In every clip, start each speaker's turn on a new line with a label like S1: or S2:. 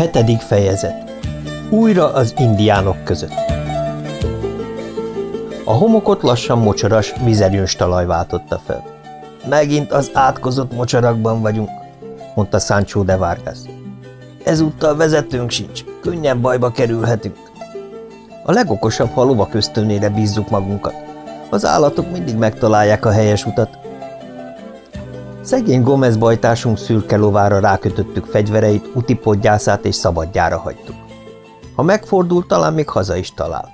S1: Hetedik fejezet Újra az indiánok között A homokot lassan mocsaras, mizerjöns talaj váltotta fel. Megint az átkozott mocsarakban vagyunk, mondta Sancho de Vargas. Ezúttal vezetőnk sincs, könnyebb bajba kerülhetünk. A legokosabb, ha lova köztönére bízzuk magunkat. Az állatok mindig megtalálják a helyes utat, Szegény Gomez bajtársunk szürke lovára rákötöttük fegyvereit, utipodgyászát és szabadjára hagytuk. Ha megfordul, talán még haza is talál.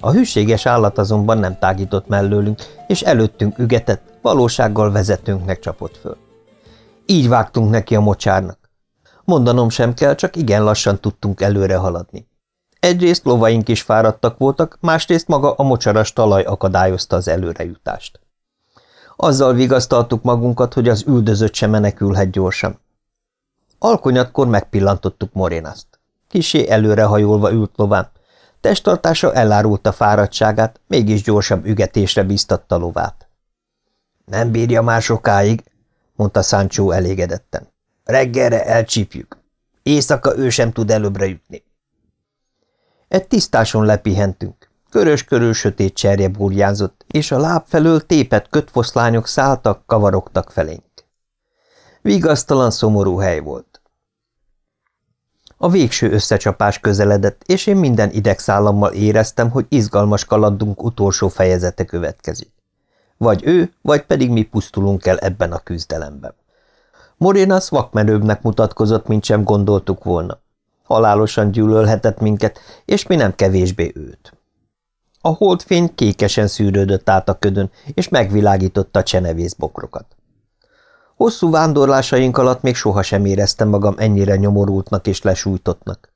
S1: A hűséges állat azonban nem tágított mellőlünk, és előttünk ügetett, valósággal vezetőnknek csapott föl. Így vágtunk neki a mocsárnak. Mondanom sem kell, csak igen lassan tudtunk előre haladni. Egyrészt lovaink is fáradtak voltak, másrészt maga a mocsaras talaj akadályozta az előrejutást. Azzal vigasztaltuk magunkat, hogy az üldözött sem menekülhet gyorsan. Alkonyatkor megpillantottuk Morénaszt. Kisé előrehajolva ült lován. Testtartása elárulta fáradtságát, mégis gyorsabb ügetésre bíztatta lovát. Nem bírja már sokáig, mondta Sancho elégedetten. Reggelre elcsípjük. Éjszaka ő sem tud előbbre jutni. Egy tisztáson lepihentünk. Körös körül sötét cserje burjánzott, és a láb felől tépet kötfoszlányok szálltak, kavarogtak felénk. Vigasztalan, szomorú hely volt. A végső összecsapás közeledett, és én minden idegszállammal éreztem, hogy izgalmas kalandunk utolsó fejezete következik. Vagy ő, vagy pedig mi pusztulunk el ebben a küzdelemben. Morénas vakmerőbbnek mutatkozott, mint sem gondoltuk volna. Halálosan gyűlölhetett minket, és mi nem kevésbé őt. A holdfény kékesen szűrődött át a ködön, és megvilágította a csenevészbokrokat. Hosszú vándorlásaink alatt még sohasem éreztem magam ennyire nyomorultnak és lesújtottnak.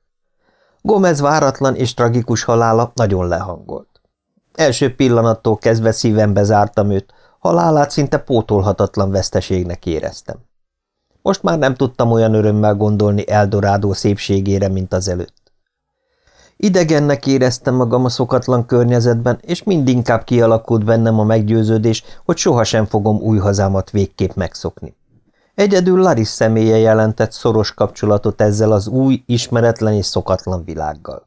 S1: Gomez váratlan és tragikus halála nagyon lehangolt. Első pillanattól kezdve szívembe zártam őt, halálát szinte pótolhatatlan veszteségnek éreztem. Most már nem tudtam olyan örömmel gondolni Eldorádó szépségére, mint az előtt. Idegennek éreztem magam a szokatlan környezetben, és mindinkább kialakult bennem a meggyőződés, hogy sohasem fogom új hazámat végképp megszokni. Egyedül Laris személye jelentett szoros kapcsolatot ezzel az új, ismeretlen és szokatlan világgal.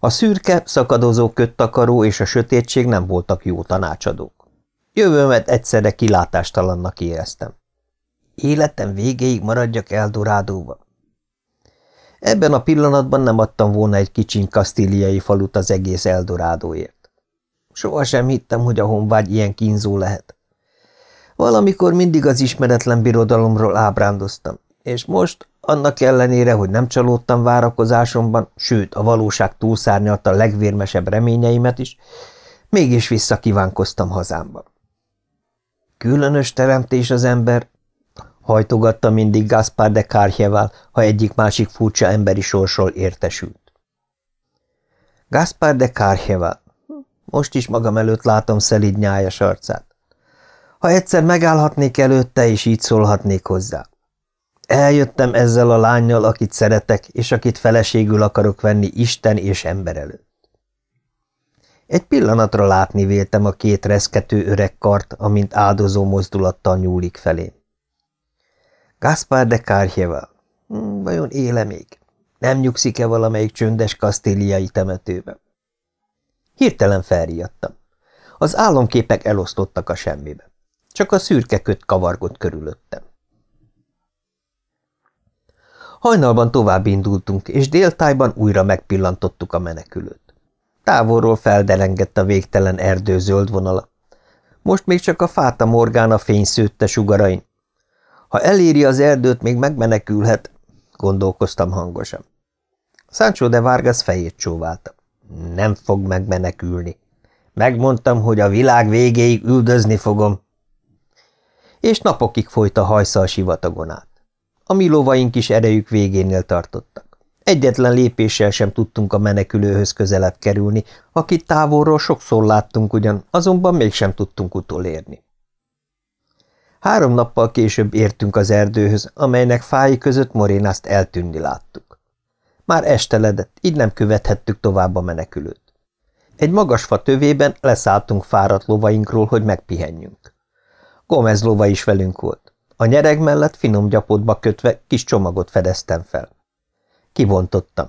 S1: A szürke, szakadozó köttakaró és a sötétség nem voltak jó tanácsadók. Jövőmet egyszerre kilátástalannak éreztem. Életem végéig maradjak Eldorádóba. Ebben a pillanatban nem adtam volna egy kicsiny kasztíliai falut az egész Eldorádóért. Sohasem hittem, hogy a honvágy ilyen kínzó lehet. Valamikor mindig az ismeretlen birodalomról ábrándoztam, és most, annak ellenére, hogy nem csalódtam várakozásomban, sőt, a valóság túlszárnyalta a legvérmesebb reményeimet is, mégis visszakívánkoztam hazámba. Különös teremtés az ember, hajtogatta mindig Gaspar de Kárhjeval, ha egyik-másik furcsa emberi sorsról értesült. Gaspar de Kárhjeval. Most is magam előtt látom szelíd nyájas arcát. Ha egyszer megállhatnék előtte, és így szólhatnék hozzá. Eljöttem ezzel a lányjal, akit szeretek, és akit feleségül akarok venni Isten és ember előtt. Egy pillanatra látni véltem a két reszkető öreg kart, amint áldozó mozdulattal nyúlik felém. Gaspar de Kárhjeval. Hm, vajon éle még? Nem nyugszik-e valamelyik csöndes kasztéliai temetőbe? Hirtelen felriadtam. Az álomképek elosztottak a semmibe. Csak a szürke köt kavargott körülöttem. Hajnalban tovább indultunk, és déltájban újra megpillantottuk a menekülőt. Távolról felderengett a végtelen erdő zöld vonala. Most még csak a fáta morgán fény szőtte sugarain, ha eléri az erdőt, még megmenekülhet, gondolkoztam hangosan. Sancho de Vargas fejét csóválta. Nem fog megmenekülni. Megmondtam, hogy a világ végéig üldözni fogom. És napokig folyt a hajszal sivatagon át. A mi lovaink is erejük végénél tartottak. Egyetlen lépéssel sem tudtunk a menekülőhöz közelebb kerülni, akit távolról sokszor láttunk ugyan, azonban mégsem tudtunk utolérni. Három nappal később értünk az erdőhöz, amelynek fái között Morénászt eltűnni láttuk. Már esteledett, így nem követhettük tovább a menekülőt. Egy magas fa tövében leszálltunk fáradt lovainkról, hogy megpihenjünk. Gomez lova is velünk volt. A nyereg mellett finom gyapotba kötve kis csomagot fedeztem fel. Kivontottam.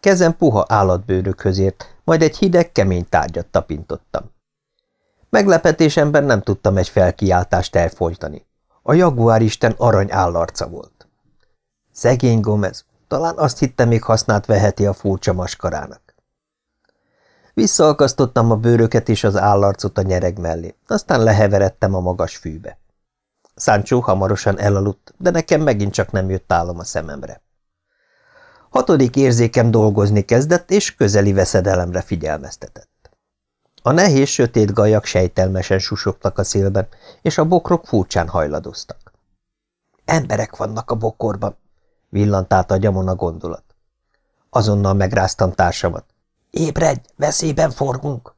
S1: Kezem puha állatbőrökhöz ért, majd egy hideg, kemény tárgyat tapintottam. Meglepetésemben nem tudtam egy felkiáltást elfolytani. A jaguár isten arany állarca volt. Szegény Gomez, talán azt hitte, még hasznát veheti a furcsa maskarának. Visszaakasztottam a bőröket és az állarcot a nyereg mellé, aztán leheveredtem a magas fűbe. Sancho hamarosan elaludt, de nekem megint csak nem jött álom a szememre. Hatodik érzékem dolgozni kezdett, és közeli veszedelemre figyelmeztetett. A nehéz, sötét gajak sejtelmesen susogtak a szélben, és a bokrok furcsán hajladoztak. Emberek vannak a bokorban, villant át a gyamon a gondolat. Azonnal megráztam társamat. Ébredj, veszélyben forgunk!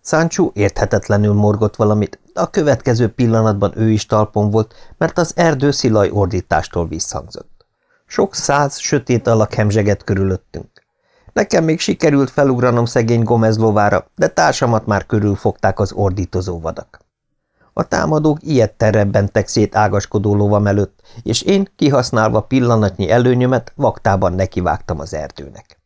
S1: Sancho érthetetlenül morgott valamit, de a következő pillanatban ő is talpon volt, mert az erdő szilaj ordítástól visszhangzott. Sok száz sötét alak hemzseget körülöttünk. Nekem még sikerült felugranom szegény Gomez lovára, de társamat már körülfogták az ordítozó vadak. A támadók ilyetten rebbentek szét ágaskodó lovam előtt, és én, kihasználva pillanatnyi előnyömet, vaktában nekivágtam az erdőnek.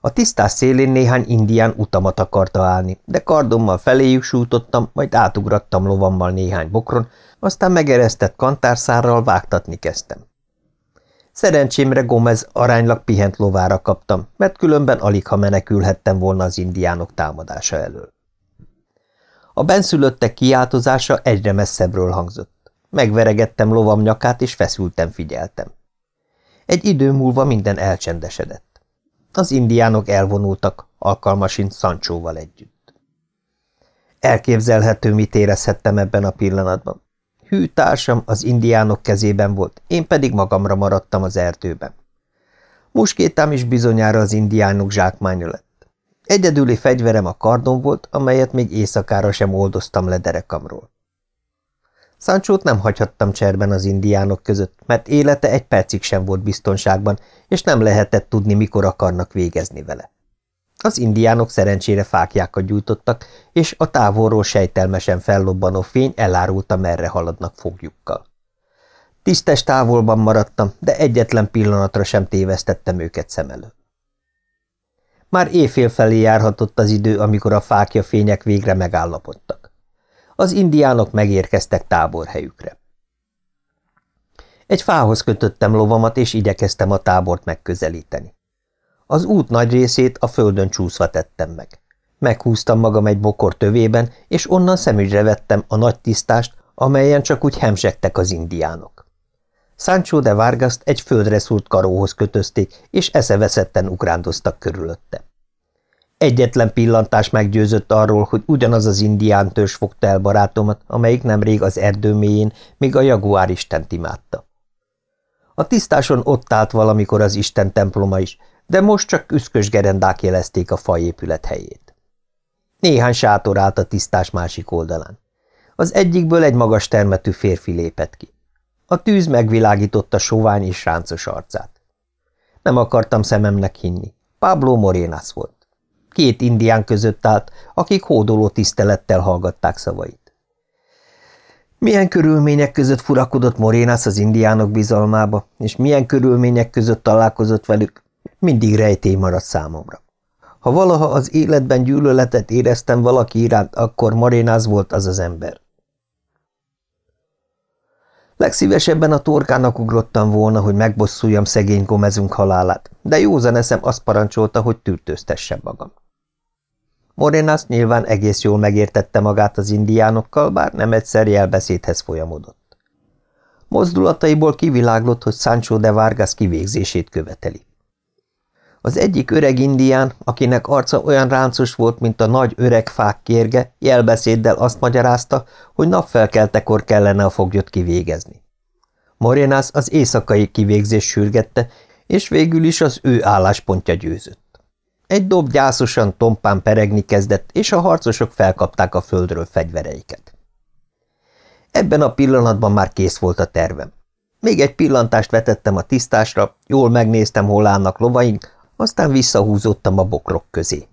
S1: A tisztás szélén néhány indián utamat akarta állni, de kardommal feléjük sújtottam, majd átugrattam lovammal néhány bokron, aztán megeresztett kantárszárral vágtatni kezdtem. Szerencsémre Gomez aránylag pihent lovára kaptam, mert különben alig ha menekülhettem volna az indiánok támadása elől. A benszülöttek kiáltozása egyre messzebbről hangzott. Megveregettem lovam nyakát, és feszülten figyeltem. Egy idő múlva minden elcsendesedett. Az indiánok elvonultak, alkalmasint Szancsóval együtt. Elképzelhető, mit érezhettem ebben a pillanatban. Hű társam az indiánok kezében volt, én pedig magamra maradtam az erdőben. Muskétám is bizonyára az indiánok zsákmánya lett. Egyedüli fegyverem a kardon volt, amelyet még éjszakára sem oldoztam le derekamról. Száncsót nem hagyhattam cserben az indiánok között, mert élete egy percig sem volt biztonságban, és nem lehetett tudni, mikor akarnak végezni vele. Az indiánok szerencsére fákjákat gyújtottak, és a távolról sejtelmesen fellobbanó fény elárulta, merre haladnak fogjukkal. Tisztes távolban maradtam, de egyetlen pillanatra sem tévesztettem őket szem előtt. Már éjfél felé járhatott az idő, amikor a fákja fények végre megállapodtak. Az indiánok megérkeztek táborhelyükre. Egy fához kötöttem lovamat, és igyekeztem a tábort megközelíteni. Az út nagy részét a földön csúszva tettem meg. Meghúztam magam egy bokor tövében, és onnan szemügyre vettem a nagy tisztást, amelyen csak úgy hemzsegtek az indiánok. Sancho de Vargaszt egy földre szúrt karóhoz kötözték, és eszeveszetten ugrándoztak körülötte. Egyetlen pillantás meggyőzött arról, hogy ugyanaz az indián törzs fogta el barátomat, amelyik nemrég az erdő mélyén még a jaguár istent imádta. A tisztáson ott állt valamikor az isten temploma is, de most csak üszkös gerendák jelezték a fajépület helyét. Néhány sátor állt a tisztás másik oldalán. Az egyikből egy magas termetű férfi lépett ki. A tűz megvilágította sovány és ráncos arcát. Nem akartam szememnek hinni. Pablo Morénász volt. Két indián között állt, akik hódoló tisztelettel hallgatták szavait. Milyen körülmények között furakodott Morénász az indiánok bizalmába, és milyen körülmények között találkozott velük, mindig rejtély maradt számomra. Ha valaha az életben gyűlöletet éreztem valaki iránt, akkor Morénász volt az az ember. Legszívesebben a torkának ugrottam volna, hogy megbosszuljam szegény gomezunk halálát, de józan eszem azt parancsolta, hogy tűrtőztessem magam. Morénász nyilván egész jól megértette magát az indiánokkal, bár nem egyszer jelbeszédhez folyamodott. Mozdulataiból kiviláglott, hogy Sancho de Vargas kivégzését követeli. Az egyik öreg indián, akinek arca olyan ráncos volt, mint a nagy öreg fák kérge, jelbeszéddel azt magyarázta, hogy napfelkeltekor kellene a foglyot kivégezni. Morénász az éjszakai kivégzés sürgette, és végül is az ő álláspontja győzött. Egy dob gyászosan tompán peregni kezdett, és a harcosok felkapták a földről fegyvereiket. Ebben a pillanatban már kész volt a tervem. Még egy pillantást vetettem a tisztásra, jól megnéztem, hol állnak lovaink, aztán visszahúzottam a bokrok közé.